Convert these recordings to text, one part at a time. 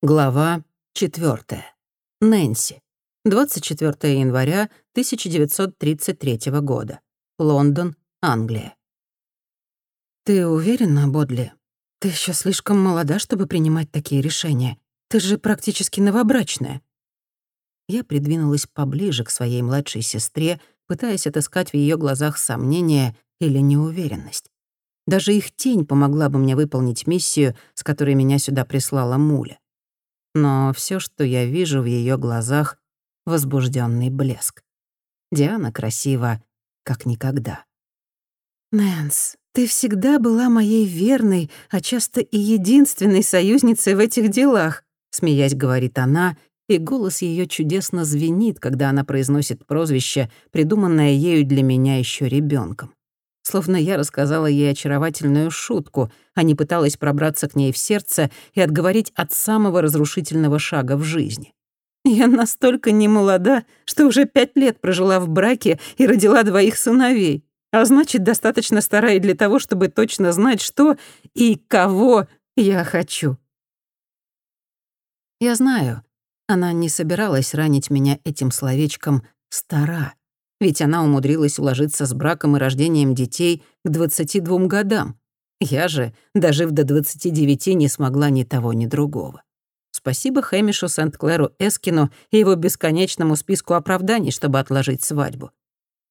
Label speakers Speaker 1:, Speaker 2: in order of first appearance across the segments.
Speaker 1: Глава 4. Нэнси. 24 января 1933 года. Лондон, Англия. «Ты уверена, Бодли? Ты еще слишком молода, чтобы принимать такие решения. Ты же практически новобрачная». Я придвинулась поближе к своей младшей сестре, пытаясь отыскать в ее глазах сомнение или неуверенность. Даже их тень помогла бы мне выполнить миссию, с которой меня сюда прислала Муля но все, что я вижу в ее глазах — возбужденный блеск. Диана красива, как никогда. «Нэнс, ты всегда была моей верной, а часто и единственной союзницей в этих делах», — смеясь говорит она, и голос ее чудесно звенит, когда она произносит прозвище, придуманное ею для меня еще ребенком словно я рассказала ей очаровательную шутку, а не пыталась пробраться к ней в сердце и отговорить от самого разрушительного шага в жизни. Я настолько не молода, что уже пять лет прожила в браке и родила двоих сыновей, а значит, достаточно стара и для того, чтобы точно знать, что и кого я хочу. Я знаю, она не собиралась ранить меня этим словечком «стара», ведь она умудрилась уложиться с браком и рождением детей к 22 годам. Я же, дожив до 29, не смогла ни того, ни другого. Спасибо Хэмишу Сент-Клэру Эскину и его бесконечному списку оправданий, чтобы отложить свадьбу.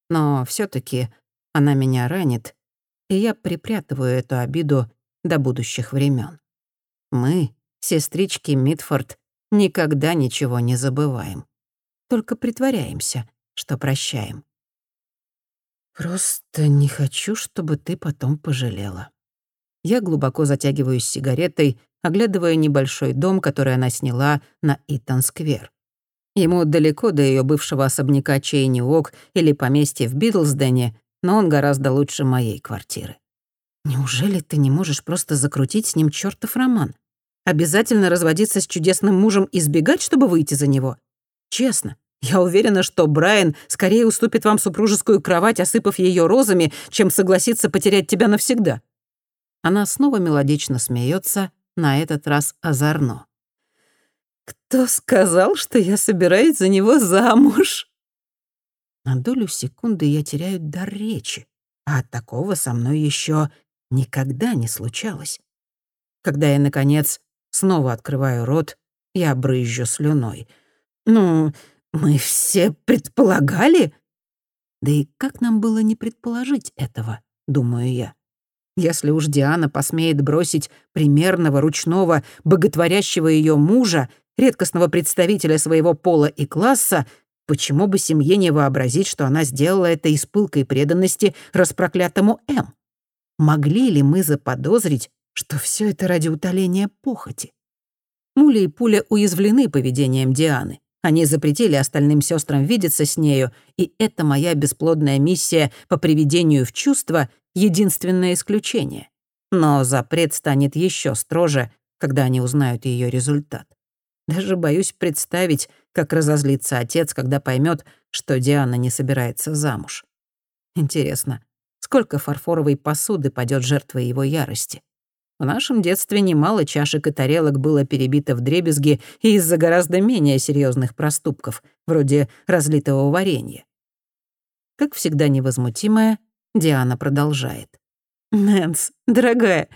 Speaker 1: Но все таки она меня ранит, и я припрятываю эту обиду до будущих времен. Мы, сестрички Митфорд, никогда ничего не забываем. Только притворяемся, что прощаем. Просто не хочу, чтобы ты потом пожалела. Я глубоко затягиваюсь сигаретой, оглядывая небольшой дом, который она сняла на Итан-сквер. Ему далеко до ее бывшего особняка Чейни Ок или поместья в Битлсдене, но он гораздо лучше моей квартиры. Неужели ты не можешь просто закрутить с ним чертов роман? Обязательно разводиться с чудесным мужем и сбегать, чтобы выйти за него? Честно, я уверена, что Брайан скорее уступит вам супружескую кровать, осыпав ее розами, чем согласится потерять тебя навсегда». Она снова мелодично смеется, на этот раз озорно. «Кто сказал, что я собираюсь за него замуж?» На долю секунды я теряю дар речи, а такого со мной еще никогда не случалось. Когда я, наконец, снова открываю рот, я брызжу слюной. «Ну, мы все предполагали? Да и как нам было не предположить этого, думаю я. Если уж Диана посмеет бросить примерного, ручного, боготворящего ее мужа, редкостного представителя своего пола и класса, почему бы семье не вообразить, что она сделала это из пылкой преданности распроклятому М? Могли ли мы заподозрить, что все это ради утоления похоти? Муля и Пуля уязвлены поведением Дианы. Они запретили остальным сестрам видеться с нею, и это моя бесплодная миссия по приведению в чувство — единственное исключение. Но запрет станет еще строже, когда они узнают ее результат. Даже боюсь представить, как разозлится отец, когда поймет, что Диана не собирается замуж. Интересно, сколько фарфоровой посуды падет жертвой его ярости? В нашем детстве немало чашек и тарелок было перебито в дребезги и из-за гораздо менее серьезных проступков, вроде разлитого варенья. Как всегда невозмутимая, Диана продолжает. «Нэнс, дорогая,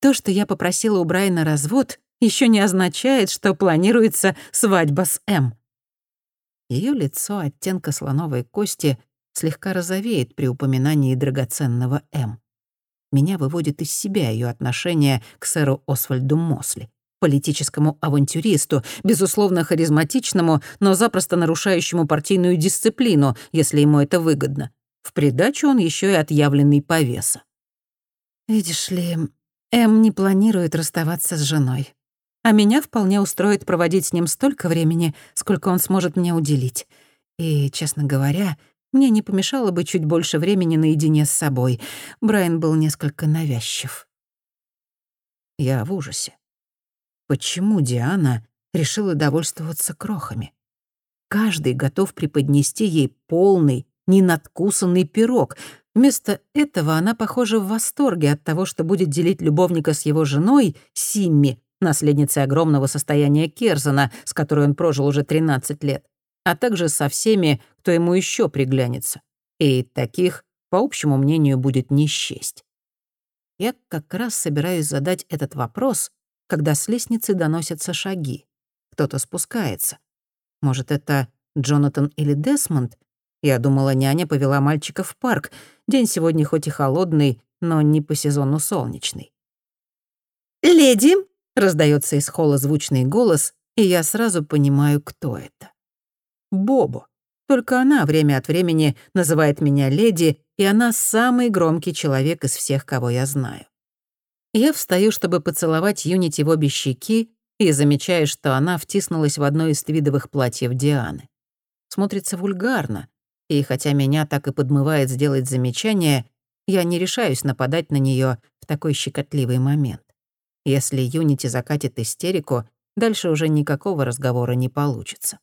Speaker 1: то, что я попросила у Брайана развод, еще не означает, что планируется свадьба с М». Ее лицо оттенка слоновой кости слегка розовеет при упоминании драгоценного М. Меня выводит из себя ее отношение к сэру Освальду Мосли, политическому авантюристу, безусловно харизматичному, но запросто нарушающему партийную дисциплину, если ему это выгодно. В придачу он еще и отъявленный повеса. «Видишь ли, Эм не планирует расставаться с женой. А меня вполне устроит проводить с ним столько времени, сколько он сможет мне уделить. И, честно говоря, мне не помешало бы чуть больше времени наедине с собой. Брайан был несколько навязчив. Я в ужасе. Почему Диана решила довольствоваться крохами? Каждый готов преподнести ей полный, ненадкусанный пирог. Вместо этого она, похоже, в восторге от того, что будет делить любовника с его женой, Симми, наследницей огромного состояния Керзана, с которой он прожил уже 13 лет, а также со всеми, кто ему еще приглянется. И таких, по общему мнению, будет не счесть. Я как раз собираюсь задать этот вопрос, когда с лестницы доносятся шаги. Кто-то спускается. Может, это Джонатан или Десмонд? Я думала, няня повела мальчика в парк. День сегодня хоть и холодный, но не по сезону солнечный. «Леди!» — раздается из холла звучный голос, и я сразу понимаю, кто это. Бобо. Только она время от времени называет меня леди, и она самый громкий человек из всех, кого я знаю. Я встаю, чтобы поцеловать Юнити в обе щеки, и замечаю, что она втиснулась в одно из твидовых платьев Дианы. Смотрится вульгарно, и хотя меня так и подмывает сделать замечание, я не решаюсь нападать на нее в такой щекотливый момент. Если Юнити закатит истерику, дальше уже никакого разговора не получится.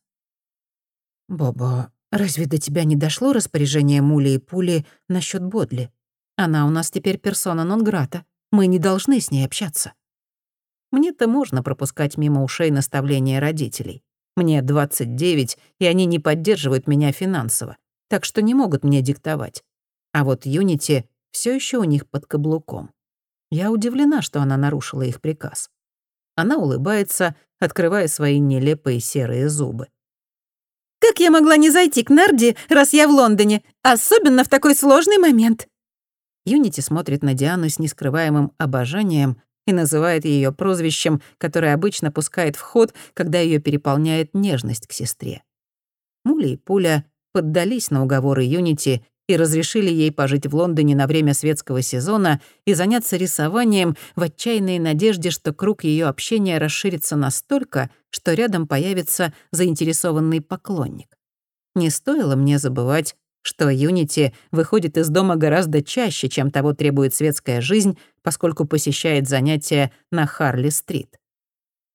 Speaker 1: «Бобо, разве до тебя не дошло распоряжение Мули и Пули насчет Бодли? Она у нас теперь персона нон-грата. Мы не должны с ней общаться». Мне-то можно пропускать мимо ушей наставления родителей. Мне 29, и они не поддерживают меня финансово, так что не могут мне диктовать. А вот Юнити все еще у них под каблуком. Я удивлена, что она нарушила их приказ. Она улыбается, открывая свои нелепые серые зубы. «Как я могла не зайти к Нарди, раз я в Лондоне, особенно в такой сложный момент?» Юнити смотрит на Диану с нескрываемым обожанием и называет ее прозвищем, которое обычно пускает в ход, когда ее переполняет нежность к сестре. Муля и Пуля поддались на уговоры Юнити и разрешили ей пожить в Лондоне на время светского сезона и заняться рисованием в отчаянной надежде, что круг ее общения расширится настолько, что рядом появится заинтересованный поклонник. Не стоило мне забывать, что Юнити выходит из дома гораздо чаще, чем того требует светская жизнь, поскольку посещает занятия на Харли-стрит.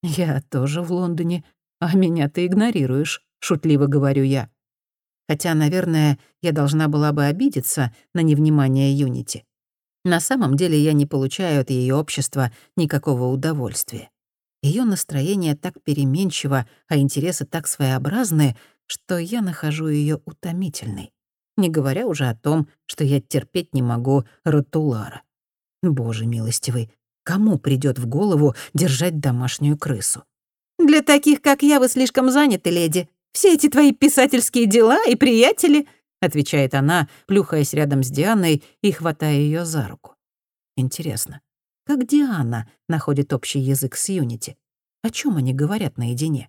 Speaker 1: «Я тоже в Лондоне, а меня ты игнорируешь», — шутливо говорю я хотя, наверное, я должна была бы обидеться на невнимание Юнити. На самом деле я не получаю от ее общества никакого удовольствия. Ее настроение так переменчиво, а интересы так своеобразны, что я нахожу ее утомительной. Не говоря уже о том, что я терпеть не могу Ротулара. Боже милостивый, кому придет в голову держать домашнюю крысу? «Для таких, как я, вы слишком заняты, леди», все эти твои писательские дела и приятели», — отвечает она, плюхаясь рядом с Дианой и хватая ее за руку. Интересно, как Диана находит общий язык с Юнити? О чем они говорят наедине?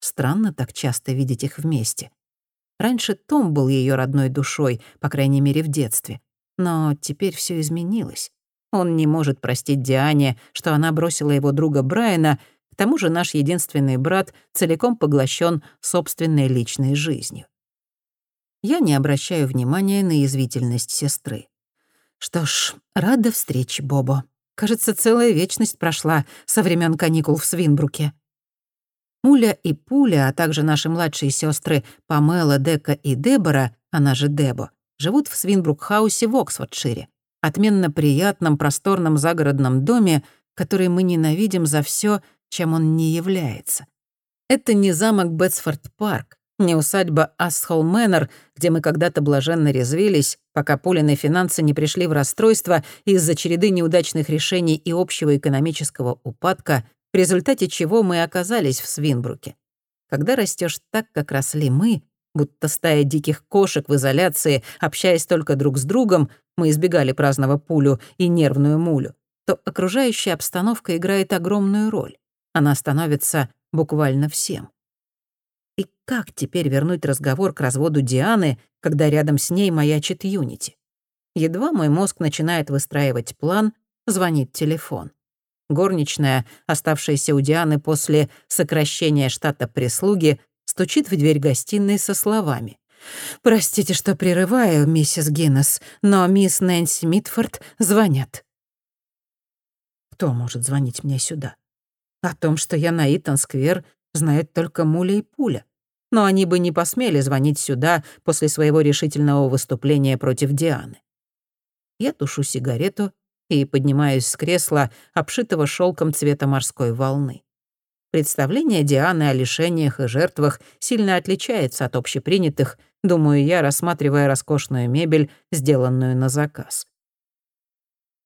Speaker 1: Странно так часто видеть их вместе. Раньше Том был ее родной душой, по крайней мере, в детстве. Но теперь все изменилось. Он не может простить Диане, что она бросила его друга Брайана к тому же наш единственный брат целиком поглощен собственной личной жизнью. Я не обращаю внимания на язвительность сестры. Что ж, рада встрече, Бобо. Кажется, целая вечность прошла со времен каникул в Свинбруке. Муля и Пуля, а также наши младшие сестры Памела, Дека и Дебора, она же Дебо, живут в Свинбрук-хаусе в Оксфордшире, отменно приятном просторном загородном доме, который мы ненавидим за все, чем он не является. Это не замок Бетсфорд-парк, не усадьба Асхолл Мэннер, где мы когда-то блаженно резвились, пока Полины финансы не пришли в расстройство из-за череды неудачных решений и общего экономического упадка, в результате чего мы оказались в Свинбруке. Когда растешь так, как росли мы, будто стая диких кошек в изоляции, общаясь только друг с другом, мы избегали праздного пулю и нервную мулю, то окружающая обстановка играет огромную роль. Она становится буквально всем. И как теперь вернуть разговор к разводу Дианы, когда рядом с ней маячит Юнити? Едва мой мозг начинает выстраивать план, звонит телефон. Горничная, оставшаяся у Дианы после сокращения штата прислуги, стучит в дверь гостиной со словами. «Простите, что прерываю, миссис Гиннес, но мисс Нэнси Митфорд звонят». Кто может звонить мне сюда? О том, что я на Итан-сквер, знает только Муля и Пуля. Но они бы не посмели звонить сюда после своего решительного выступления против Дианы. Я тушу сигарету и поднимаюсь с кресла, обшитого шелком цвета морской волны. Представление Дианы о лишениях и жертвах сильно отличается от общепринятых, думаю я, рассматривая роскошную мебель, сделанную на заказ.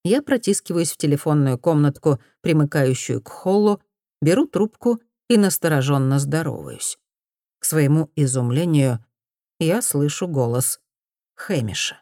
Speaker 1: Я протискиваюсь в телефонную комнатку, примыкающую к холлу, беру трубку и настороженно здороваюсь. К своему изумлению я слышу голос Хэмиша.